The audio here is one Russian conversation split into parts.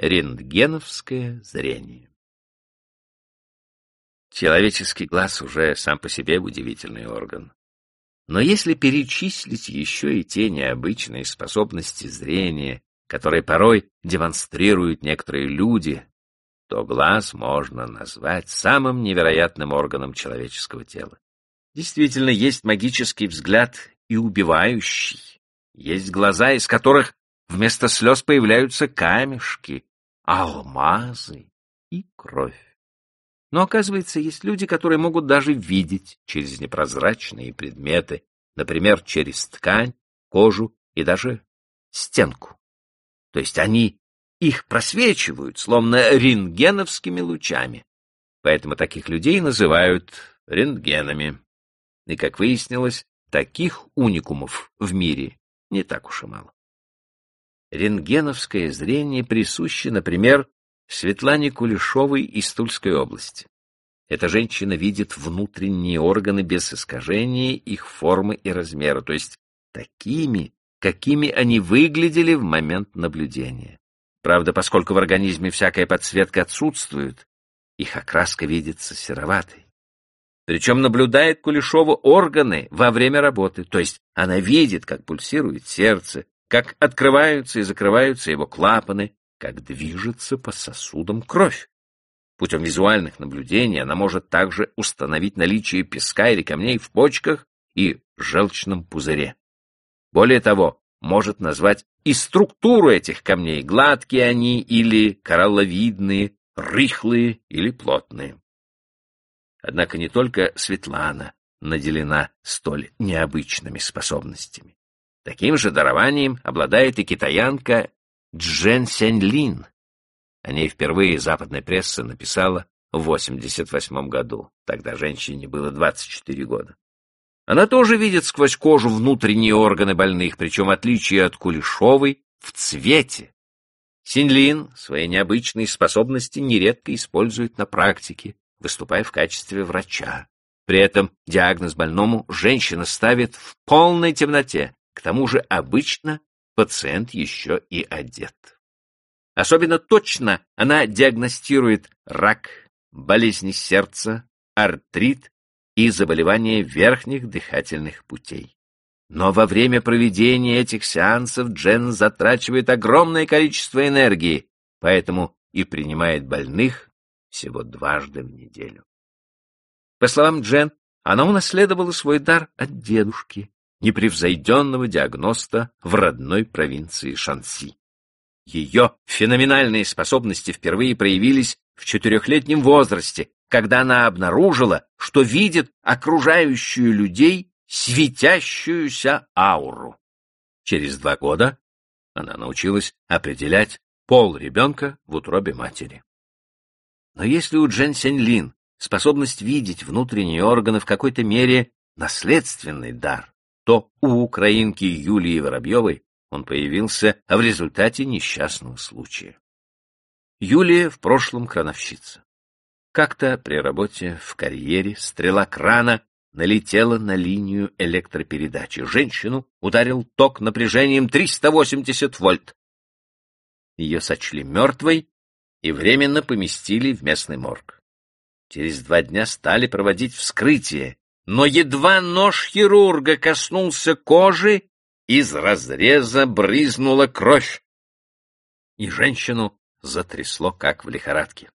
рентгеновское зрение. Человеческий глаз уже сам по себе удивительный орган. Но если перечислить еще и те необычные способности зрения, которые порой демонстрируют некоторые люди, то глаз можно назвать самым невероятным органом человеческого тела. Действительно, есть магический взгляд и убивающий. Есть глаза, из которых вместо слез появляются камешки, алмазы и кровь. Но, оказывается, есть люди, которые могут даже видеть через непрозрачные предметы, например, через ткань, кожу и даже стенку. То есть они их просвечивают, словно рентгеновскими лучами. Поэтому таких людей называют рентгенами. И, как выяснилось, таких уникумов в мире не так уж и мало. Рентгеновское зрение присуще, например, Светлане Кулешовой из Тульской области. Эта женщина видит внутренние органы без искажения их формы и размера, то есть такими, какими они выглядели в момент наблюдения. Правда, поскольку в организме всякая подсветка отсутствует, их окраска видится сероватой. Причем наблюдает Кулешова органы во время работы, то есть она видит, как пульсирует сердце, как открываются и закрываются его клапаны, как движется по сосудам кровь. Путем визуальных наблюдений она может также установить наличие песка или камней в почках и желчном пузыре. Более того, может назвать и структуру этих камней, гладкие они или коралловидные, рыхлые или плотные. Однако не только Светлана наделена столь необычными способностями. Таким же дарованием обладает и китаянка Джен Сяньлин. О ней впервые западная пресса написала в 88 году. Тогда женщине было 24 года. Она тоже видит сквозь кожу внутренние органы больных, причем отличие от Кулешовой, в цвете. Синлин свои необычные способности нередко использует на практике, выступая в качестве врача. При этом диагноз больному женщина ставит в полной темноте, к тому же обычно пациент еще и одет. Особенно точно она диагностирует рак, болезни сердца, артрит и заболевания верхних дыхательных путей. Но во время проведения этих сеансов Джен затрачивает огромное количество энергии, поэтому и принимает больных всего дважды в неделю. По словам Джен, она унаследовала свой дар от дедушки, непревзойденного диагноста в родной провинции Шанси. Ее феноменальные способности впервые проявились в четырехлетнем возрасте, когда она обнаружила, что видит окружающую людей светящуюся ауру. Через два года она научилась определять пол ребенка в утробе матери. Но если у Джен Сяньлин способность видеть внутренние органы в какой-то мере наследственный дар, то у украинки Юлии Воробьевой он появился в результате несчастного случая. Юлия в прошлом крановщица. Как-то при работе в карьере стрела крана налетела на линию электропередачи. Женщину ударил ток напряжением 380 вольт. Ее сочли мертвой и временно поместили в местный морг. Через два дня стали проводить вскрытие, но едва нож хирурга коснулся кожи, из разреза брызнула кровь, и женщину затрясло, как в лихорадке.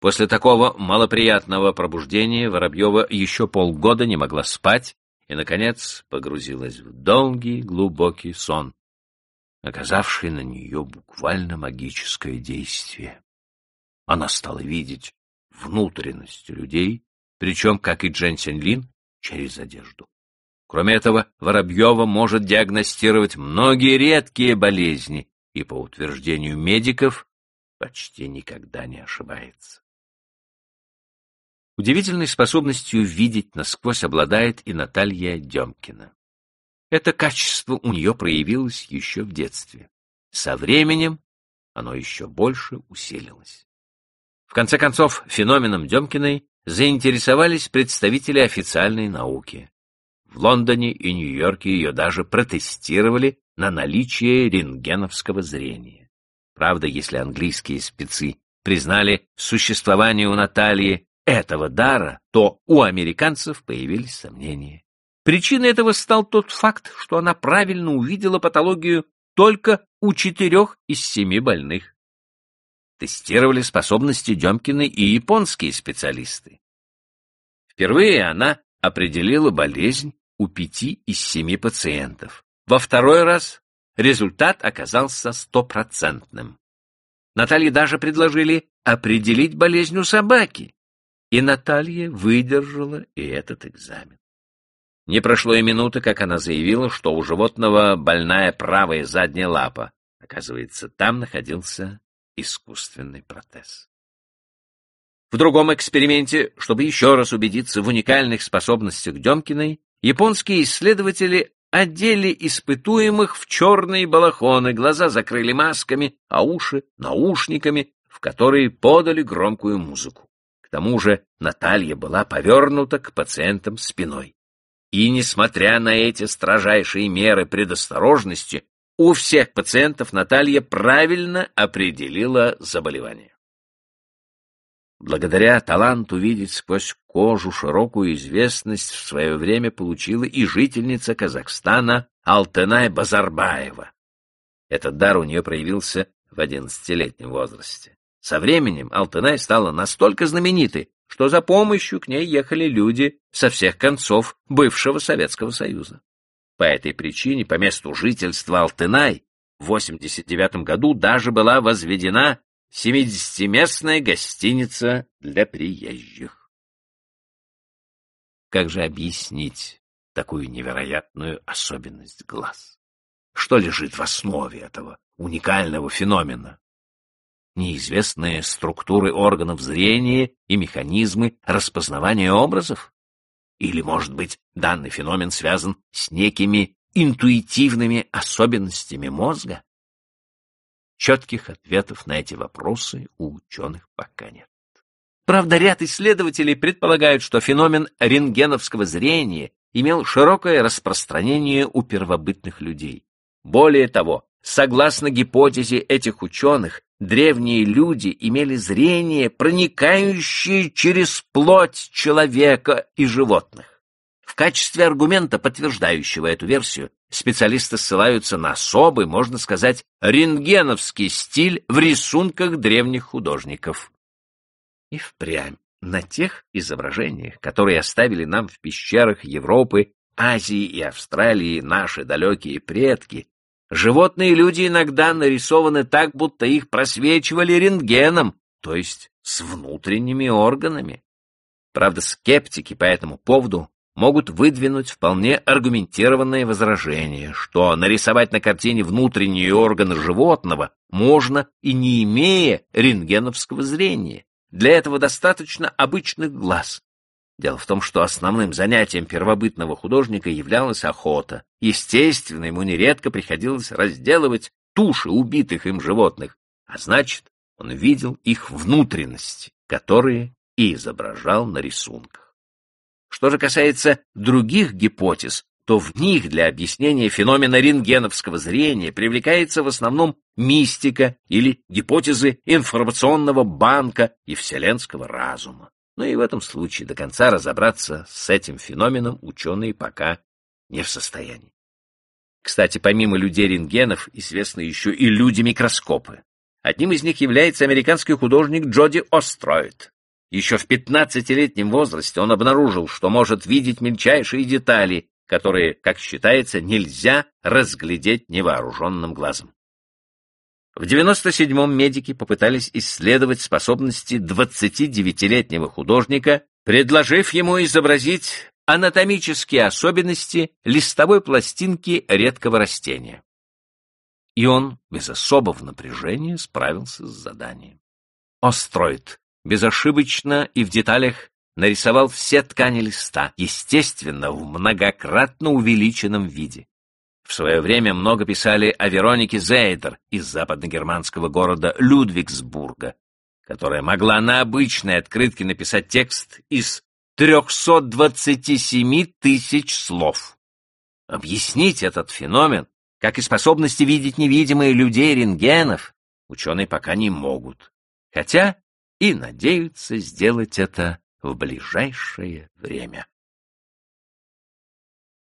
После такого малоприятного пробуждения Воробьева еще полгода не могла спать и, наконец, погрузилась в долгий глубокий сон, оказавший на нее буквально магическое действие. Она стала видеть внутренности людей, причем, как и Джен Сенлин, через одежду. Кроме этого, Воробьева может диагностировать многие редкие болезни и, по утверждению медиков, почти никогда не ошибается. Удивительной способностью видеть насквозь обладает и Наталья Демкина. Это качество у нее проявилось еще в детстве. Со временем оно еще больше усилилось. В конце концов, феноменом Демкиной заинтересовались представители официальной науки. В Лондоне и Нью-Йорке ее даже протестировали на наличие рентгеновского зрения. Правда, если английские спецы признали существование у Натальи этого дара, то у американцев появились сомнения. Причиной этого стал тот факт, что она правильно увидела патологию только у четырех из семи больных. Тестировали способности Демкиной и японские специалисты. Впервые она определила болезнь у пяти из семи пациентов. Во второй раз результат оказался стопроцентным. Наталье даже предложили определить болезнь у собаки, и Наталья выдержала и этот экзамен. Не прошло и минуты, как она заявила, что у животного больная правая задняя лапа. Оказывается, там находился искусственный протез. В другом эксперименте, чтобы еще раз убедиться в уникальных способностях Демкиной, японские исследователи одели испытуемых в черные балахоны, глаза закрыли масками, а уши — наушниками, в которые подали громкую музыку. К тому же Наталья была повернута к пациентам спиной. И, несмотря на эти строжайшие меры предосторожности, у всех пациентов Наталья правильно определила заболевание. Благодаря таланту видеть сквозь кожу широкую известность в свое время получила и жительница Казахстана Алтынай Базарбаева. Этот дар у нее проявился в одиннадцатилетнем возрасте. Со временем Алтынай стала настолько знаменитой, что за помощью к ней ехали люди со всех концов бывшего Советского Союза. По этой причине по месту жительства Алтынай в 89 году даже была возведена 70-местная гостиница для приезжих. Как же объяснить такую невероятную особенность глаз? Что лежит в основе этого уникального феномена? Неизвестные структуры органов зрения и механизмы распознавания образов? Или, может быть, данный феномен связан с некими интуитивными особенностями мозга? Четких ответов на эти вопросы у ученых пока нет. Правда, ряд исследователей предполагают, что феномен рентгеновского зрения имел широкое распространение у первобытных людей. Более того, согласно гипотезе этих ученых, древние люди имели зрение, проникающее через плоть человека и животных. В качестве аргумента, подтверждающего эту версию, специалисты ссылаются на особый, можно сказать, рентгеновский стиль в рисунках древних художников. И впрямь на тех изображениях, которые оставили нам в пещерах Европы, Азии и Австралии наши далекие предки, Животные и люди иногда нарисованы так, будто их просвечивали рентгеном, то есть с внутренними органами. Правда, скептики по этому поводу могут выдвинуть вполне аргументированное возражение, что нарисовать на картине внутренние органы животного можно и не имея рентгеновского зрения. Для этого достаточно обычных глаз. Дело в том, что основным занятием первобытного художника являлась охота. Естественно, ему нередко приходилось разделывать туши убитых им животных, а значит, он видел их внутренности, которые и изображал на рисунках. Что же касается других гипотез, то в них для объяснения феномена рентгеновского зрения привлекается в основном мистика или гипотезы информационного банка и вселенского разума. Но и в этом случае до конца разобраться с этим феноменом ученые пока не в состоянии. Кстати, помимо людей-рентгенов, известны еще и люди-микроскопы. Одним из них является американский художник Джоди Остроид. Еще в 15-летнем возрасте он обнаружил, что может видеть мельчайшие детали, которые, как считается, нельзя разглядеть невооруженным глазом. В 97-м медики попытались исследовать способности 29-летнего художника, предложив ему изобразить анатомические особенности листовой пластинки редкого растения. И он без особого напряжения справился с заданием. Остроид безошибочно и в деталях нарисовал все ткани листа, естественно, в многократно увеличенном виде. В свое время много писали о Веронике Зейдер из западногерманского города Людвигсбурга, которая могла на обычной открытке написать текст из 327 тысяч слов. Объяснить этот феномен, как и способности видеть невидимые людей рентгенов, ученые пока не могут, хотя и надеются сделать это в ближайшее время.